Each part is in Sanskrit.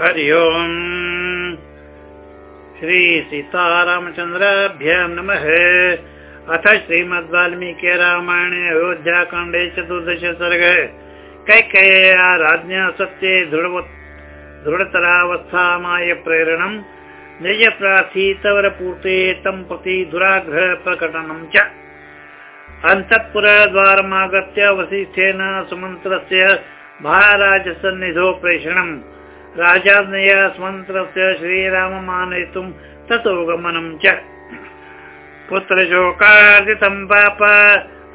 हरि ओम्। श्रीसीतारामचन्द्राभ्यां नमः। अथ श्रीमद् वाल्मीकि रामायणे अयोध्याकाण्डे चतुर्दश सर्ग। कैकेय्या राज्ञा सत्ये दृढतरावस्थामाय प्रेरणम्। निजप्रार्थीतवरपूर्ते तं प्रति प्रकटनम् च। अन्तःपुरद्वारमागत्य वसिष्ठेन सुमन्त्रस्य महाराजसन्निधौ प्रेषणम् राजाज्ञया सुमन्त्रस्य श्रीरामम् आनयितुं ततो च। पुत्रशोकार्जितं पाप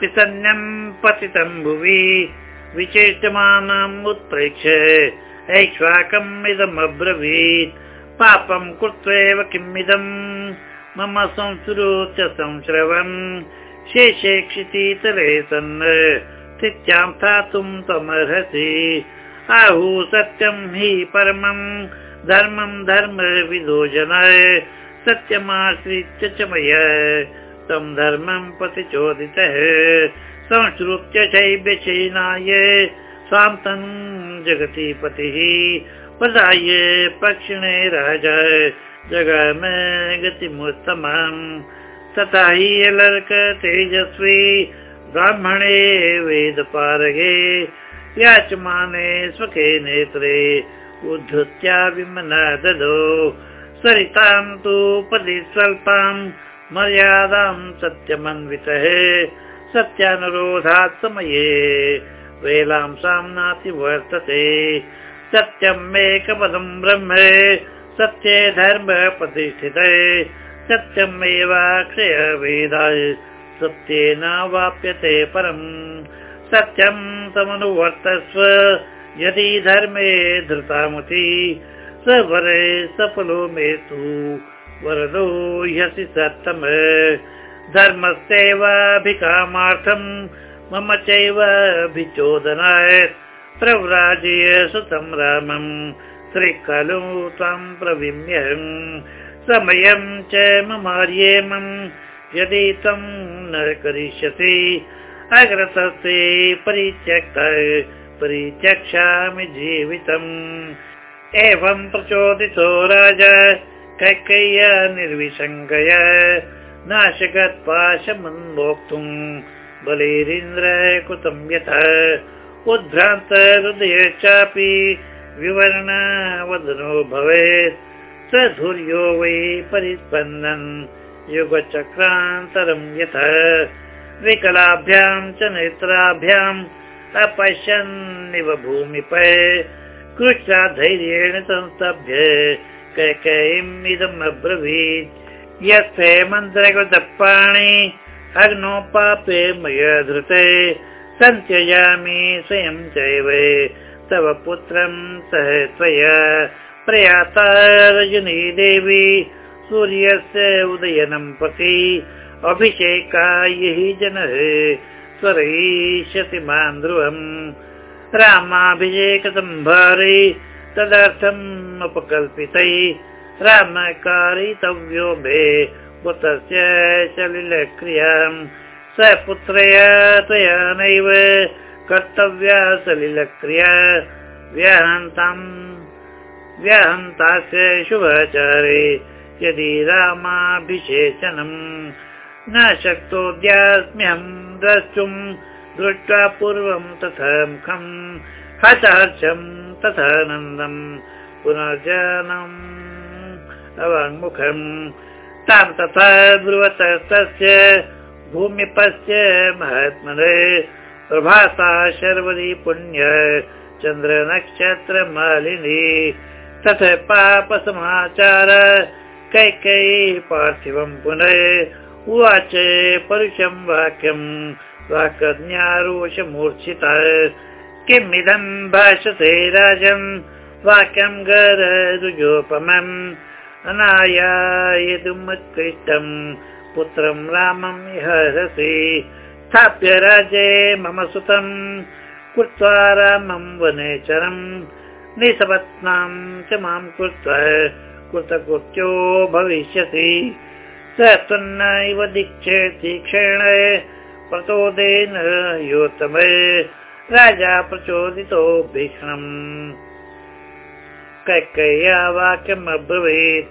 पितन्यं पतितं भुवि। विचेष्यमानम् उत्प्रेक्ष्य ऐक्ष्वाकम् इदमब्रवीत्। पापं कृत्वैव किमिदम् मम संस्कृत्य संश्रवम्। शेषे क्षितीतले सन् स्थित्यां स्थातुं त्वमर्हसि आहु सत्यं हि परमं धर्मं धर्मविदो जन सत्यमाश्रित्य च मय। तं धर्मं प्रतिचोदितः संश्रुत्य चैव्यचैनाय स्वां तं जगति पतिः प्रदाय पक्षिणे राजा। जगाम गतिमुत्तमम् तथा हि अलर्क तेजस्वी ब्राह्मणे वेदपारगे याचमाने स्वके नेत्रे उद्धृत्या विमना ददो सरितां तु पदि स्वल्पां मर्यादां सत्यमन्वितः सत्यानुरोधात् समये। वेलां साम्नाति वर्तते सत्यम् एकपदं ब्रह्म सत्ये धर्म प्रतिष्ठिते सत्यमेवाक्षय वेदाय सत्येन वाप्यते परम् सत्यं समनुवर्तस्व यदि धर्मे धृतामति स वरे सफलो मे तु वरदो ह्यसि सत्तम। धर्मस्यैवाभिकामार्थम् मम चैवाभिचोदनाय प्रव्राजय सुतं रामम् त्रिखलु त्वां प्रविम्यहम् समयं च ममार्येमम् यदि तं न करिष्यसि अग्रसस्ते परित्यक्त परित्यक्षामि जीवितम्। एवं प्रचोदितो राजा कैकय्य निर्विशङ्कय नाशगत्पाशमन्मोक्तुम् बलिरिन्द्र कृतं यथ उद्भ्रान्त हृदय चापि विवरणवदनो भवेत्। स धुर्यो वै परिस्पन्दन् युगचक्रान्तरं यथ विकलाभ्यां च नेत्राभ्याम् अपश्यन्निव भूमिपय कृष्णा धैर्येण संस्तभ्य कैकयीम् इदम् अब्रवीत्। यस्ते मन्त्रकृतपाणि अग्नो पापे मया धृते सन्त्यजामि स्वयं चैव तव पुत्रं सह त्वया प्रयाता रजनी देवी सूर्यस्य उदयनं प्रति अभिषेकाय हि जनः स्वरयिष्यति मान् ध्रुवम्। रामाभिषेकसम्भारे तदर्थम् उपकल्पितै रामकारितव्यो मे सलिलक्रियाम् स पुत्रया त्वया नैव कर्तव्या सलिलक्रिया व्याहन्ताम् व्याहन्तास्य शुभाचारे यदि रामाभिषेचनम् न शक्तोऽद्यास्म्यहम् द्रष्टुम् दृष्ट्वा पूर्वम् तथा हतहर्षम् तथा नन्दम् पुनर्जनम्। अवाङ्मुखम् तां तथा ब्रुवतस्तस्य भूमिपस्य महात्मने प्रभाता शर्वरी पुण्य चन्द्रनक्षत्रमालिनी। तथ पापसमाचार कैकैः पार्थिवम् पुनः उवाच परुषं वाक्यम् वाक्यज्ञारोषमूर्छिता किमिदम् भाषते राजन्? वाक्यम् गरुजोपमम् अनायायितुमुत्कृष्टम् पुत्रं रामम् हरसि स्थाप्य राजे मम सुतम्। कृत्वा रामम् वनेचरम् निसपत्नां च मां कृत्वा कृतकृत्यो भविष्यति स त्वन्नैव दीक्षेति क्षेण प्रचोदेन योत्तम राजा प्रचोदितो भीषणम्। कैकय्या वाक्यम् अब्रवीत्।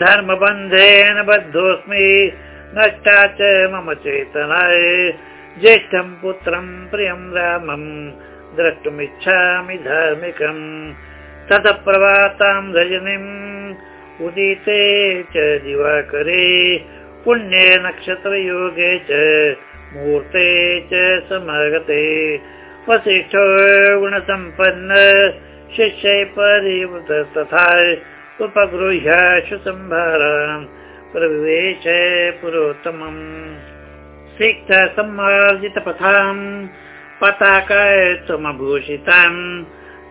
धर्मबन्धेन बद्धोऽस्मि। नष्टा च मम चेतनाय। ज्येष्ठम् पुत्रम् प्रियम् रामम्। द्रष्टुमिच्छामि धार्मिकम्। ततः प्रभाताम् रजनीम् उदिते च दिवाकरे पुण्ये नक्षत्रयोगे च मूर्ते च समागते। वसिष्ठो गुणसम्पन्न शिष्यै परिवृत तथा उपगृह्य सम्भाराम् प्रविवेश पुरोत्तमम्। सिक्त सम्मार्जितपथाम् पताकाय त्वमभूषिताम्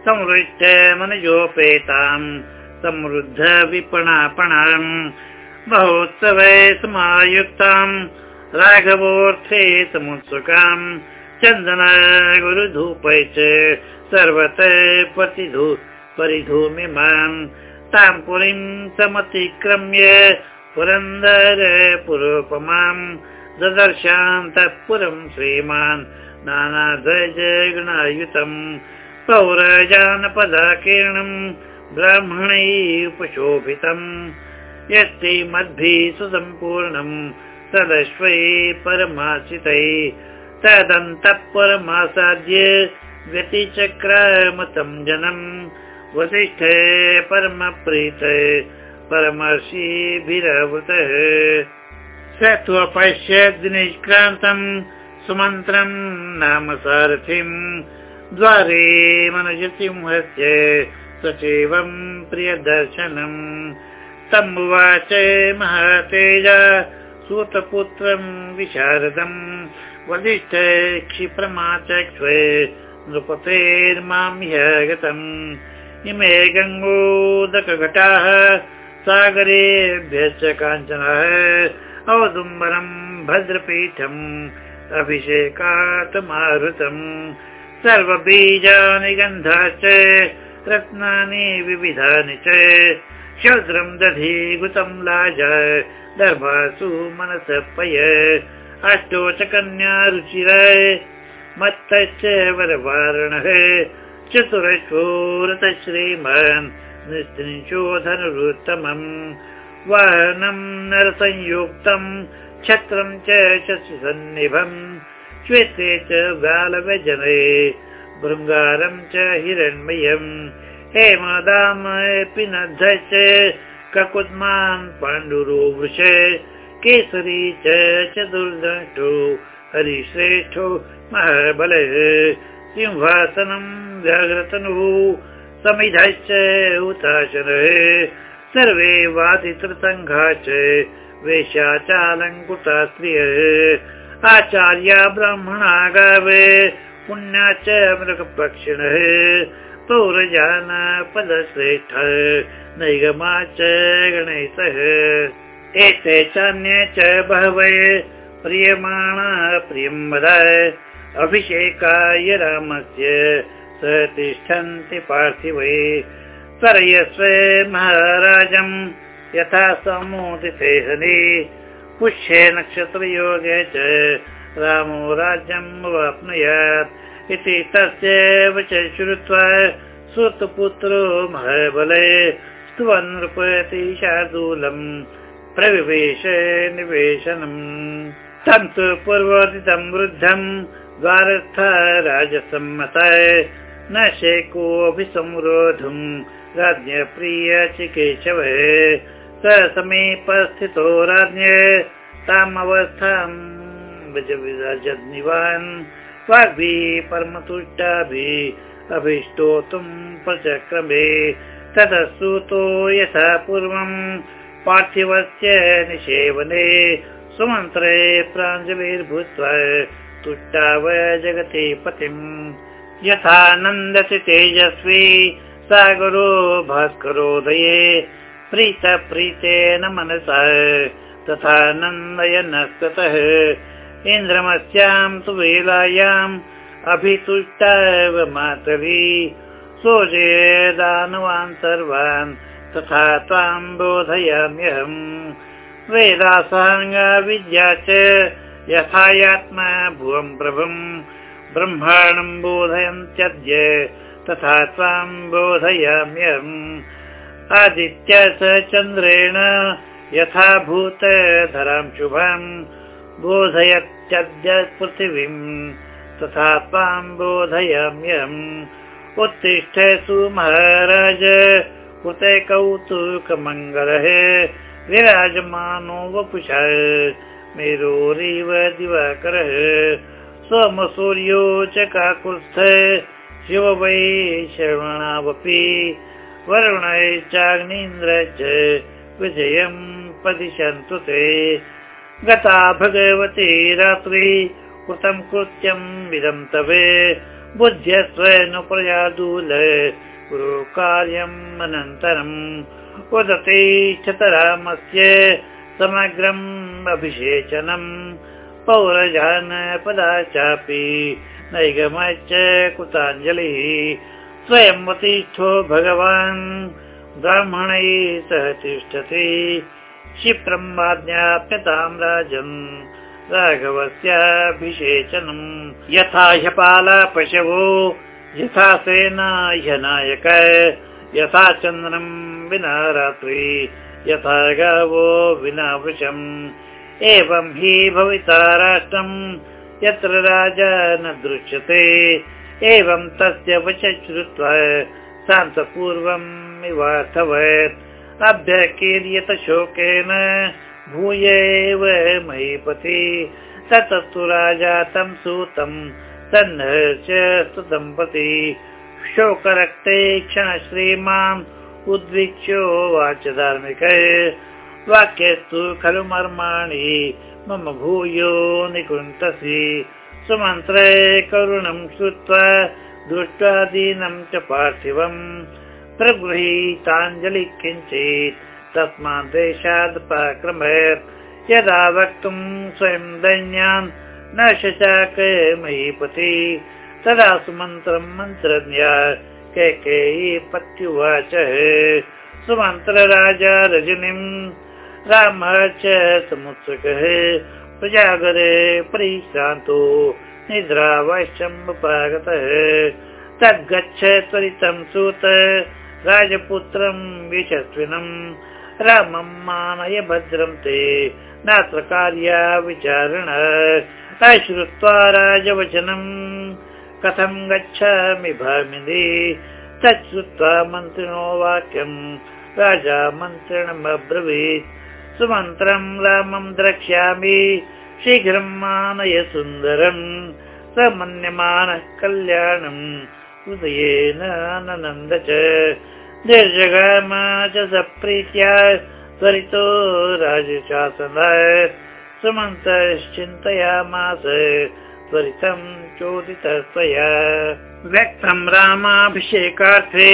संवृत्य मनजोपेताम् समृद्ध विपणापणाम् महोत्सवे समायुक्ताम् राघवोऽर्थे समुत्सुकाम्। चन्दन गुरुधूपै च सर्वत प्रतिधू परिधूमिमाम् ताम् पुरीम् समतिक्रम्य पुरन्दर पुरोपमाम्। ददर्शान्तः पुरम् श्रीमान् नानाध्वज गुणायुतम् पौरजानपदाकीर्णम् ब्राह्मणै उपशोभितम् यस्ति मद्भिः सुसम्पूर्णम्। तदश्वै परमासितै तदन्तः परमासाद्य व्यतिचक्रमतम् जनम्। वसिष्ठे परमप्रीते परमर्षिभिरवृतः। स तु अपश्यद् निष्क्रान्तम् सुमन्त्रम् नाम सारथिम्। द्वारे मनजसिंहस्य सचिवम् प्रियदर्शनम्। तम् उवाच महातेज सूतपुत्रम् विशारदम्। वसिष्ठ क्षिप्रमाचक्ष्वे नृपतेर्मां ह्यगतम् इमे गङ्गोदकघटाः सागरेभ्यश्च काञ्चनः। औदुम्बरम् भद्रपीठम् अभिषेकात् मारुतम्। सर्वबीजानि गन्धाश्च रत्नानि विविधानि च शौद्रम् दधि गुतम् लाज दर्भासु मनसः पय। कन्या रुचिर मत्तश्च वरवारणः चतुरशोरत श्रीमान् निस्त्रिंशोधनुरुत्तमम् वाहनम् नरसंयुक्तम् छत्रम् च शशिसन्निभम् श्वेते च बालव्यजने भृङ्गारम् च हिरण्मयम्। हेमदामपि नद्धश्च ककुद्मान् पाण्डुरो वृष केसरी च चतुर्दष्टो हरिश्रेष्ठो महाबलः। सिंहासनम् व्याघ्रतनुः समिधश्च हुताशनः। सर्वे वादितृसङ्घा च वेश्याचालङ्कुता स्त्रियः आचार्या ब्राह्मणा गावे पुण्या च पौरजान पदश्रेष्ठ नैगमा च गणेशः एते चान्ये च बहवः प्रियमाणा प्रियं वद अभिषेकाय रामस्य स तिष्ठन्ति पार्थिवे. सरयस्व महाराजम् यथा समोदिते हनि पुष्ये नक्षत्रयोगे च रामो राज्यम् अवाप्नुयात् इति तस्यैव च श्रुत्वा सुतपुत्रो महाबले स्तुवन्नृपति शार्दूलम् प्रविवेश निवेशनम्। तन्तु पूर्वोदितम् वृद्धम् द्वारस्थ राजसम्मत न शेकोऽपि संरोधुम् राज्ञप्रिय चिकेशव स समीपस्थितो राज्ञ तामवस्थाम् विराजनिवान् वाग्भिः परमतुष्टाभिः अभिष्टोतुम् प्रचक्रमे। ततस्तुतो यथा पूर्वम् पार्थिवस्य निषेवने सुमन्त्रे प्राञ्जलिर्भूत्वा तुष्टाव जगति पतिम्। यथा नन्दति तेजस्वी सागरो भास्करोदये। प्रीत प्रीतेन मनसा तथा नन्दयनस्ततः इन्द्रमस्याम् तु वेलायाम् अभितुष्टाव मातरी। सोजे दानवान् सर्वान् तथा त्वाम् बोधयाम्यहम्। वेदासाङ्गविद्या च यथायात्मा भुवम् प्रभुम्। ब्रह्माणम् बोधयन्त्यद्य तथा त्वाम् बोधयाम्यहम्। आदित्य स चन्द्रेण यथा भूतधरां शुभम् बोधयत्यद्य पृथिवीम् तथा त्वां बोधयाम्यहम् उत्तिष्ठ सुमहाराज कुते कौतुकमङ्गलः विराजमानो वपुष मेरोरिव दिवाकरः। सोमसूर्यो च काकुत्स्थ शिव वै श्रवणावपि वरुणै चाग्नीन्द्र च विजयम् पदिशन्तु ते गता भगवती रात्रि कृतं कृत्यम् इदं तवे बुद्ध्यस्व नु प्रयादूल कुरु कार्यम् अनन्तरम् वदति चतरामस्य समग्रम् अभिषेचनम्। पौरजानपदा चापि नैगमश्च कृताञ्जलिः। स्वयं वतिष्ठो भगवान् ब्राह्मणैः सह तिष्ठति क्षिप्रम् राजन् राघवस्याभिषेचनम् यथा ह्यपाला पशवो यथा सेना ह्यनायक यथा चन्द्रम् विना रात्रि यथा गावो विना वृषम् एवं हि भविता राष्ट्रम् यत्र राजा न दृश्यते। एवं तस्य वच श्रुत्वा शान्तपूर्वम् इवार्थवत् अभ्यकीर्यत शोकेन भूय एव महीपति। ततस्तु राजा तं सूतं तन्नः दम्पति शोकरक्ते क्षण श्रीमान् उद्वीक्ष्योवाच धार्मिक वाक्यस्तु खलु मर्माणि मम भूयो निकुन्तसि। सुमन्त्रे करुणं श्रुत्वा दृष्ट्वा दीनं च पार्थिवम् प्रगृहीताञ्जलि किञ्चित् तस्मात् देशात् पाक्रमयत् यदा वक्तुं स्वयं दैन्यान् न शशाक महीपति तदा सुमन्त्रं मन्त्रज्ञा कैकेयी पत्युवाच। सुमन्त्रराजा रजनीम् रामः च समुत्सुकः। प्रजागरे परिश्रान्तो निद्रावश्यमुपागतः तद्गच्छ त्वरितं सूत राजपुत्रम् यशस्विनम् रामं मानय भद्रं ते। नात्र कार्या विचारण अश्रुत्वा राजवचनम् कथं गच्छामि भामिनि? तत् श्रुत्वा मन्त्रिणो वाक्यम् राजा मन्त्रिणमब्रवीत् सुमन्त्रम् रामं द्रक्ष्यामि शीघ्रं मानय सुन्दरम् स मन्यमानः कल्याणम् ननन्द च निर्जगाम च सप्रीत्या त्वरितो राजशासनाय। सुमन्तश्चिन्तयामास त्वरितं चोदितया व्यक्तं रामाभिषेकार्थे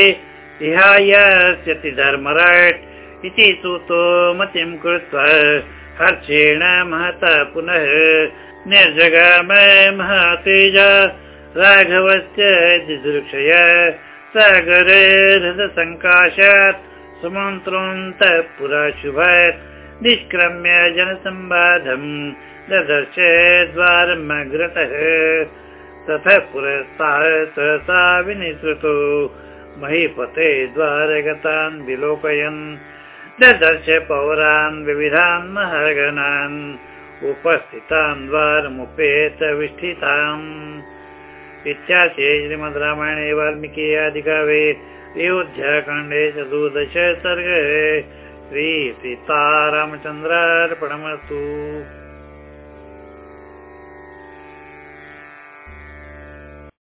विहायस्यति धर्मराट् इति सूतो मतिं कृत्वा हर्षेण महता पुनः। निर्जगाम महातेज राघवस्य दिदृक्षय सागरे हृदसङ्काशात् सुमन्त्रोऽन्तः पुरा शुभात् निष्क्रम्य जनसम्बाधम् ददर्श द्वारम् अग्रतः ततः पुरस्ताः सहसा विनिसृतो महीपते द्वारगतान् विलोकयन्। ददर्श पौरान् विविधान् महगणान् उपस्थितान् द्वारमुपेत विष्ठिताम् इत्याशे श्रीमद् रामायणे वाल्मीकि अधिकावे अयोध्याकाण्डे चतुर्दश सर्गे श्रीसीतारामचन्द्रार्पणमस्तु